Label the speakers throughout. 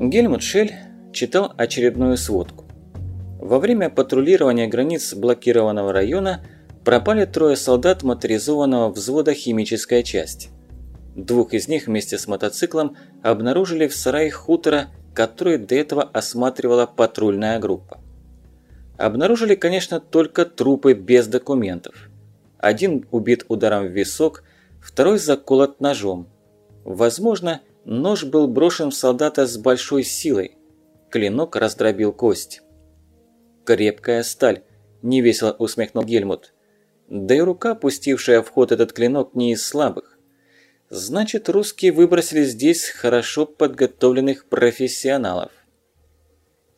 Speaker 1: Гельмут Шель читал очередную сводку. Во время патрулирования границ блокированного района пропали трое солдат моторизованного взвода химической части. Двух из них вместе с мотоциклом обнаружили в сарае хутора, который до этого осматривала патрульная группа. Обнаружили, конечно, только трупы без документов. Один убит ударом в висок, второй заколот ножом. Возможно, нож был брошен в солдата с большой силой. Клинок раздробил кость. «Крепкая сталь», – невесело усмехнул Гельмут. Да и рука, пустившая в ход этот клинок, не из слабых. Значит, русские выбросили здесь хорошо подготовленных профессионалов.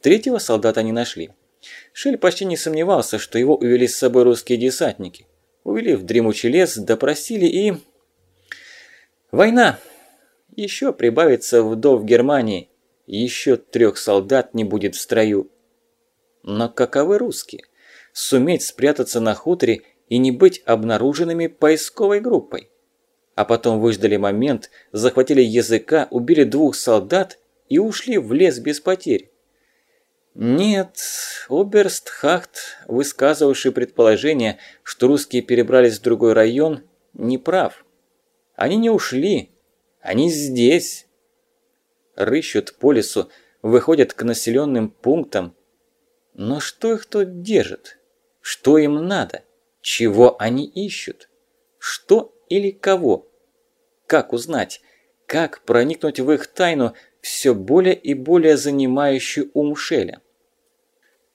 Speaker 1: Третьего солдата не нашли. Шель почти не сомневался, что его увели с собой русские десантники. Увели в дремучий лес, допросили и... Война! Еще прибавится вдов Германии. Еще трех солдат не будет в строю. Но каковы русские? Суметь спрятаться на хуторе и не быть обнаруженными поисковой группой. А потом выждали момент, захватили языка, убили двух солдат и ушли в лес без потерь. Нет, Оберстхахт, высказывавший предположение, что русские перебрались в другой район, не прав. Они не ушли, они здесь. Рыщут по лесу, выходят к населенным пунктам. Но что их тут держит? Что им надо? Чего они ищут? Что или кого? Как узнать? Как проникнуть в их тайну, все более и более занимающую ум Шеля?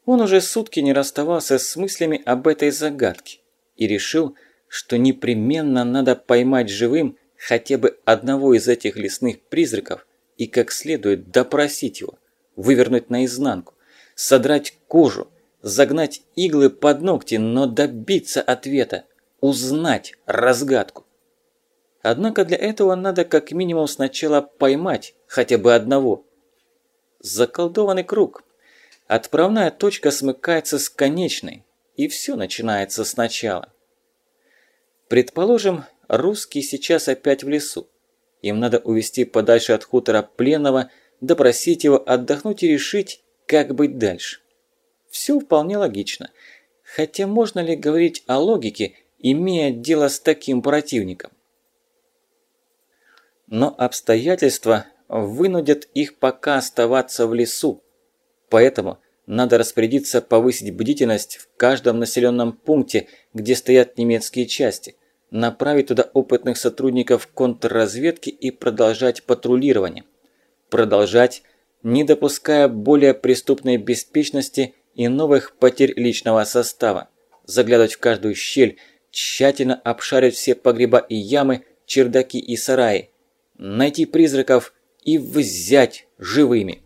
Speaker 1: Он уже сутки не расставался с мыслями об этой загадке и решил, что непременно надо поймать живым хотя бы одного из этих лесных призраков и как следует допросить его, вывернуть наизнанку, содрать кожу, загнать иглы под ногти, но добиться ответа, узнать разгадку. Однако для этого надо как минимум сначала поймать хотя бы одного. Заколдованный круг. Отправная точка смыкается с конечной, и все начинается сначала. Предположим, русские сейчас опять в лесу. Им надо увести подальше от хутора пленного, допросить его, отдохнуть и решить, как быть дальше. Все вполне логично. Хотя можно ли говорить о логике, имея дело с таким противником? Но обстоятельства вынудят их пока оставаться в лесу. Поэтому надо распорядиться повысить бдительность в каждом населенном пункте, где стоят немецкие части, направить туда опытных сотрудников контрразведки и продолжать патрулирование. Продолжать, не допуская более преступной беспечности и новых потерь личного состава. Заглядывать в каждую щель, тщательно обшарить все погреба и ямы, чердаки и сараи. Найти призраков и взять живыми.